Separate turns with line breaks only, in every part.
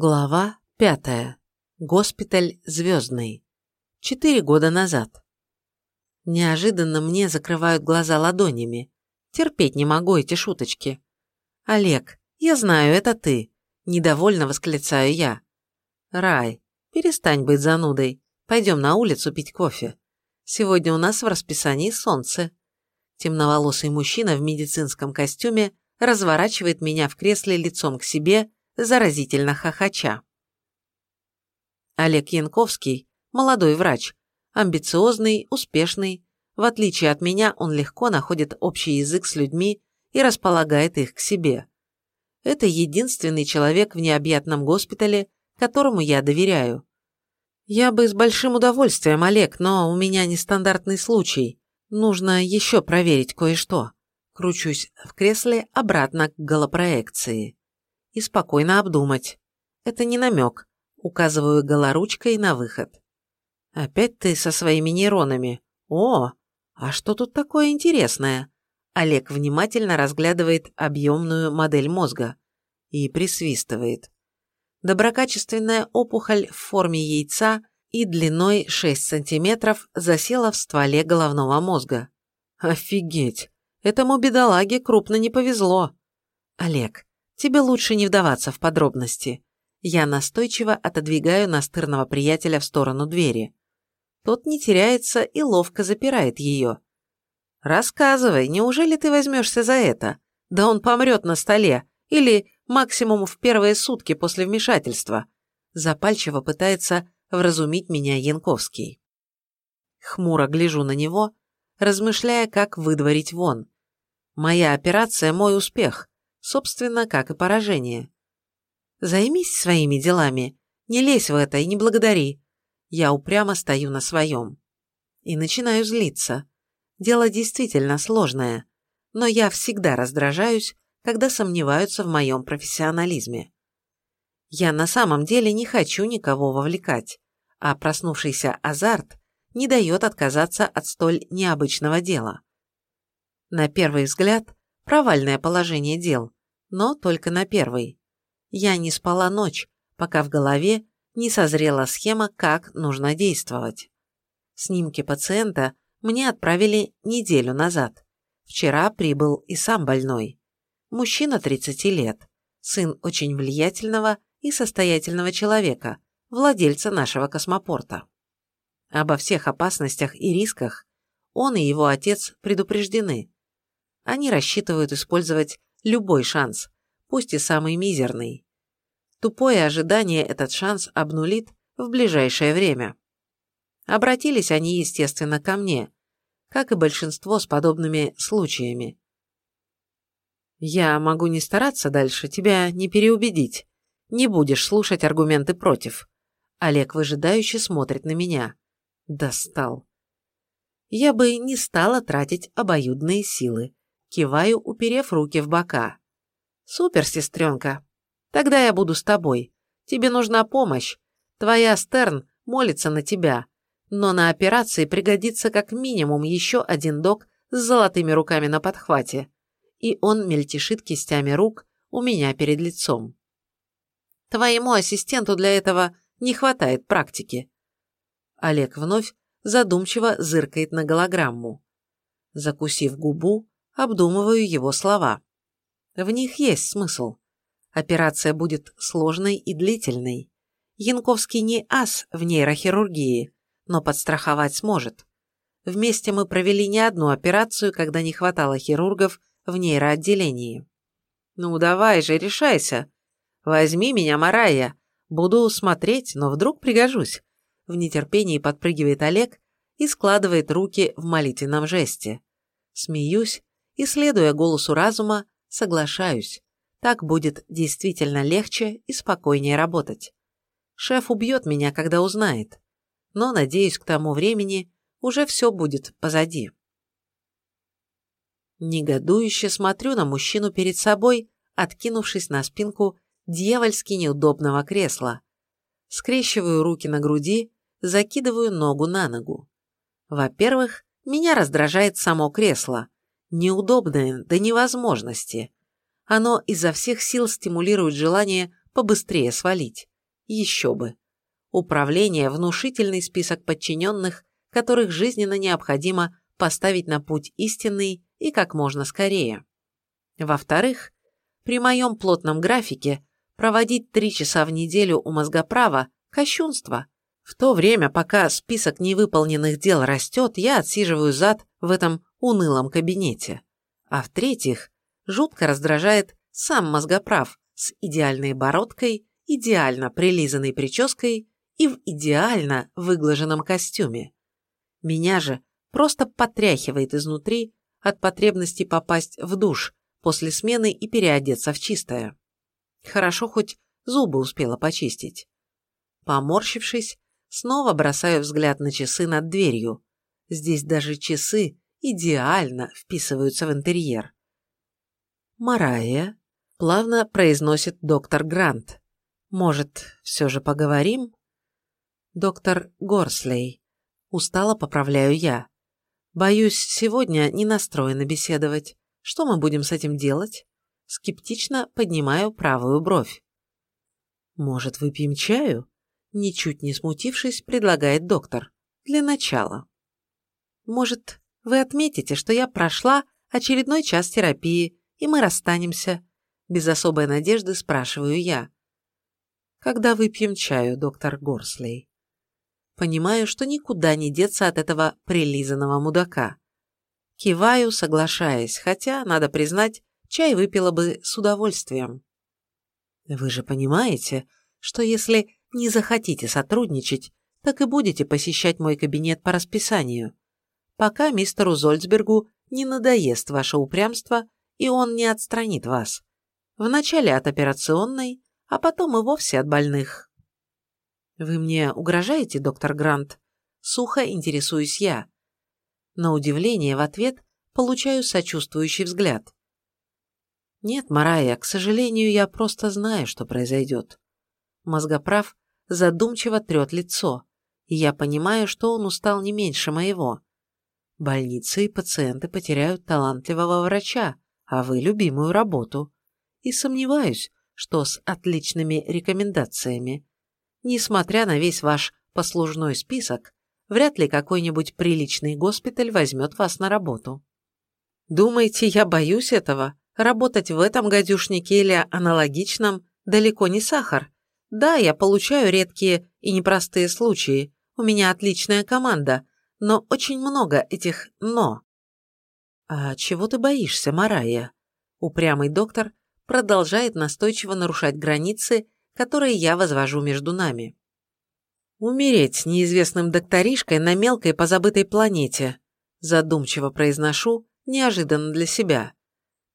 Глава пятая. Госпиталь Звездный. Четыре года назад. Неожиданно мне закрывают глаза ладонями. Терпеть не могу эти шуточки. «Олег, я знаю, это ты», – недовольно восклицаю я. «Рай, перестань быть занудой. Пойдем на улицу пить кофе. Сегодня у нас в расписании солнце». Темноволосый мужчина в медицинском костюме разворачивает меня в кресле лицом к себе – заразительно хохоча. Олег Янковский – молодой врач, амбициозный, успешный. В отличие от меня, он легко находит общий язык с людьми и располагает их к себе. Это единственный человек в необъятном госпитале, которому я доверяю. Я бы с большим удовольствием, Олег, но у меня нестандартный случай. Нужно еще проверить кое-что. Кручусь в кресле обратно к голопроекции и спокойно обдумать. Это не намек. Указываю голоручкой на выход. Опять ты со своими нейронами. О, а что тут такое интересное? Олег внимательно разглядывает объемную модель мозга и присвистывает. Доброкачественная опухоль в форме яйца и длиной 6 сантиметров засела в стволе головного мозга. Офигеть! Этому бедолаге крупно не повезло. Олег, Тебе лучше не вдаваться в подробности. Я настойчиво отодвигаю настырного приятеля в сторону двери. Тот не теряется и ловко запирает ее. «Рассказывай, неужели ты возьмешься за это? Да он помрет на столе, или максимум в первые сутки после вмешательства», запальчиво пытается вразумить меня Янковский. Хмуро гляжу на него, размышляя, как выдворить вон. Моя операция – мой успех, собственно, как и поражение. Займись своими делами, не лезь в это и не благодари. Я упрямо стою на своем. И начинаю злиться. Дело действительно сложное, но я всегда раздражаюсь, когда сомневаются в моем профессионализме. Я на самом деле не хочу никого вовлекать, а проснувшийся азарт не дает отказаться от столь необычного дела. На первый взгляд, провальное положение дел, но только на первый. Я не спала ночь, пока в голове не созрела схема, как нужно действовать. Снимки пациента мне отправили неделю назад. Вчера прибыл и сам больной. Мужчина 30 лет, сын очень влиятельного и состоятельного человека, владельца нашего космопорта. Обо всех опасностях и рисках он и его отец предупреждены. Они рассчитывают использовать любой шанс, пусть и самый мизерный. Тупое ожидание этот шанс обнулит в ближайшее время. Обратились они, естественно, ко мне, как и большинство с подобными случаями. Я могу не стараться дальше, тебя не переубедить. Не будешь слушать аргументы против. Олег выжидающе смотрит на меня. Достал. Я бы не стала тратить обоюдные силы. Киваю, уперев руки в бока. «Супер, сестренка. Тогда я буду с тобой. Тебе нужна помощь. Твоя Стерн молится на тебя. Но на операции пригодится как минимум еще один док с золотыми руками на подхвате. И он мельтешит кистями рук у меня перед лицом. Твоему ассистенту для этого не хватает практики». Олег вновь задумчиво зыркает на голограмму. Закусив губу, обдумываю его слова. В них есть смысл. Операция будет сложной и длительной. Янковский не ас в нейрохирургии, но подстраховать сможет. Вместе мы провели не одну операцию, когда не хватало хирургов в нейроотделении. «Ну давай же, решайся. Возьми меня, Марая. Буду смотреть, но вдруг пригожусь». В нетерпении подпрыгивает Олег и складывает руки в молитвенном жесте. Смеюсь, и, следуя голосу разума, соглашаюсь. Так будет действительно легче и спокойнее работать. Шеф убьет меня, когда узнает. Но, надеюсь, к тому времени уже все будет позади. Негодующе смотрю на мужчину перед собой, откинувшись на спинку дьявольски неудобного кресла. Скрещиваю руки на груди, закидываю ногу на ногу. Во-первых, меня раздражает само кресло, неудобное до невозможности. Оно изо всех сил стимулирует желание побыстрее свалить. Еще бы. Управление – внушительный список подчиненных, которых жизненно необходимо поставить на путь истинный и как можно скорее. Во-вторых, при моем плотном графике проводить три часа в неделю у мозгоправа – кощунство. В то время, пока список невыполненных дел растет, я отсиживаю зад в этом унылом кабинете. А в-третьих, жутко раздражает сам мозгоправ с идеальной бородкой, идеально прилизанной прической и в идеально выглаженном костюме. Меня же просто потряхивает изнутри от потребности попасть в душ после смены и переодеться в чистое. Хорошо хоть зубы успела почистить. Поморщившись, снова бросаю взгляд на часы над дверью. Здесь даже часы идеально вписываются в интерьер. «Марая», — плавно произносит доктор Грант. «Может, все же поговорим?» «Доктор Горслей», — устало поправляю я. «Боюсь, сегодня не настроена беседовать. Что мы будем с этим делать?» Скептично поднимаю правую бровь. «Может, выпьем чаю?» Ничуть не смутившись, предлагает доктор. «Для начала». «Может, вы отметите, что я прошла очередной час терапии, и мы расстанемся?» Без особой надежды спрашиваю я. «Когда выпьем чаю, доктор Горслей?» Понимаю, что никуда не деться от этого прилизанного мудака. Киваю, соглашаясь, хотя, надо признать, чай выпила бы с удовольствием. Вы же понимаете, что если не захотите сотрудничать, так и будете посещать мой кабинет по расписанию, пока мистеру Зольцбергу не надоест ваше упрямство, и он не отстранит вас. Вначале от операционной, а потом и вовсе от больных. «Вы мне угрожаете, доктор Грант?» Сухо интересуюсь я. На удивление в ответ получаю сочувствующий взгляд. «Нет, Марая, к сожалению, я просто знаю, что произойдет». Мозгоправ задумчиво трет лицо, и я понимаю, что он устал не меньше моего. Больницы и пациенты потеряют талантливого врача, а вы – любимую работу. И сомневаюсь, что с отличными рекомендациями Несмотря на весь ваш послужной список, вряд ли какой-нибудь приличный госпиталь возьмет вас на работу. Думаете, я боюсь этого? Работать в этом гадюшнике или аналогичном далеко не сахар. Да, я получаю редкие и непростые случаи, у меня отличная команда, но очень много этих «но». «А чего ты боишься, Марая?» Упрямый доктор продолжает настойчиво нарушать границы которые я возвожу между нами. «Умереть неизвестным докторишкой на мелкой позабытой планете», задумчиво произношу, неожиданно для себя.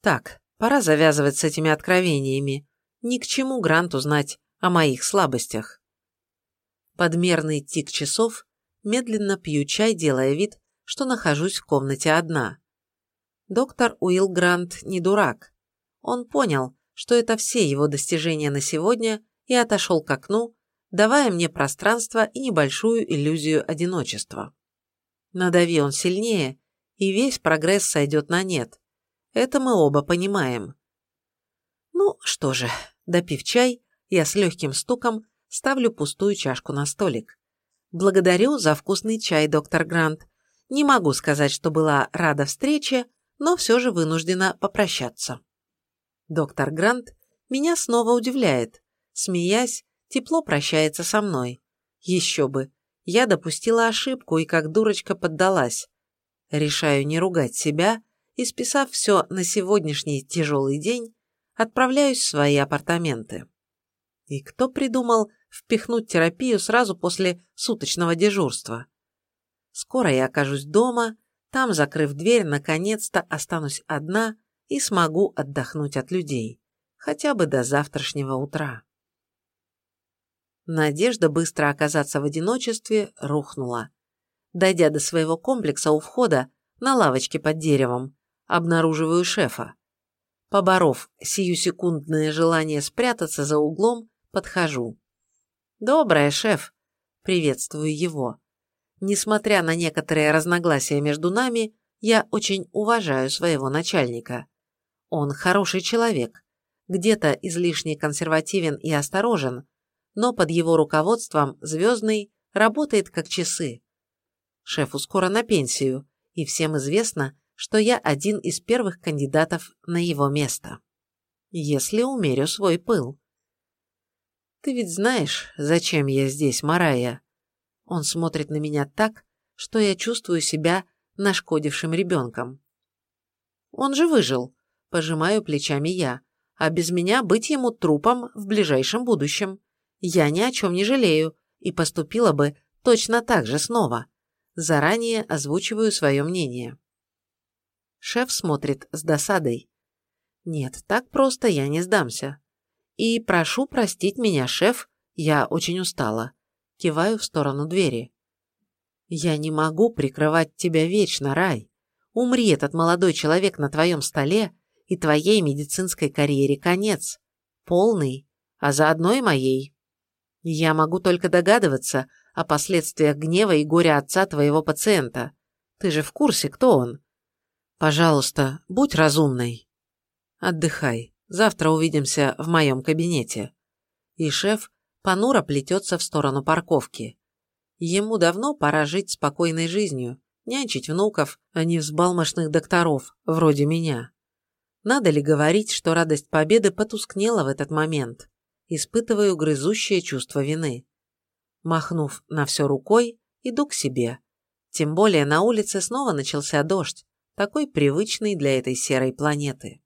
Так, пора завязывать с этими откровениями. Ни к чему Гранту знать о моих слабостях. Подмерный тик часов, медленно пью чай, делая вид, что нахожусь в комнате одна. Доктор Уилл Грант не дурак. Он понял, что это все его достижения на сегодня и отошел к окну, давая мне пространство и небольшую иллюзию одиночества. Надави он сильнее, и весь прогресс сойдет на нет. Это мы оба понимаем. Ну что же, допив чай, я с легким стуком ставлю пустую чашку на столик. Благодарю за вкусный чай, доктор Грант. Не могу сказать, что была рада встрече, но все же вынуждена попрощаться. Доктор Грант меня снова удивляет смеясь, тепло прощается со мной. Еще бы. Я допустила ошибку и как дурочка поддалась. Решаю не ругать себя и, списав все на сегодняшний тяжелый день, отправляюсь в свои апартаменты. И кто придумал впихнуть терапию сразу после суточного дежурства? Скоро я окажусь дома, там, закрыв дверь, наконец-то останусь одна и смогу отдохнуть от людей. Хотя бы до завтрашнего утра. Надежда быстро оказаться в одиночестве рухнула. Дойдя до своего комплекса у входа, на лавочке под деревом, обнаруживаю шефа. Поборов сиюсекундное желание спрятаться за углом, подхожу. «Доброе, шеф!» – приветствую его. Несмотря на некоторые разногласия между нами, я очень уважаю своего начальника. Он хороший человек, где-то излишне консервативен и осторожен, но под его руководством Звездный работает как часы. Шефу скоро на пенсию, и всем известно, что я один из первых кандидатов на его место. Если умерю свой пыл. Ты ведь знаешь, зачем я здесь, Марая? Он смотрит на меня так, что я чувствую себя нашкодившим ребенком. Он же выжил, пожимаю плечами я, а без меня быть ему трупом в ближайшем будущем. Я ни о чем не жалею и поступила бы точно так же снова. Заранее озвучиваю свое мнение. Шеф смотрит с досадой. Нет, так просто я не сдамся. И прошу простить меня, шеф, я очень устала. Киваю в сторону двери. Я не могу прикрывать тебя вечно, Рай. Умри этот молодой человек на твоем столе, и твоей медицинской карьере конец. Полный, а заодно и моей. Я могу только догадываться о последствиях гнева и горя отца твоего пациента. Ты же в курсе, кто он? Пожалуйста, будь разумной. Отдыхай. Завтра увидимся в моем кабинете. И шеф понуро плетется в сторону парковки. Ему давно пора жить спокойной жизнью, нянчить внуков, а не взбалмошных докторов, вроде меня. Надо ли говорить, что радость победы потускнела в этот момент? Испытываю грызущее чувство вины. Махнув на все рукой, иду к себе. Тем более на улице снова начался дождь, такой привычный для этой серой планеты.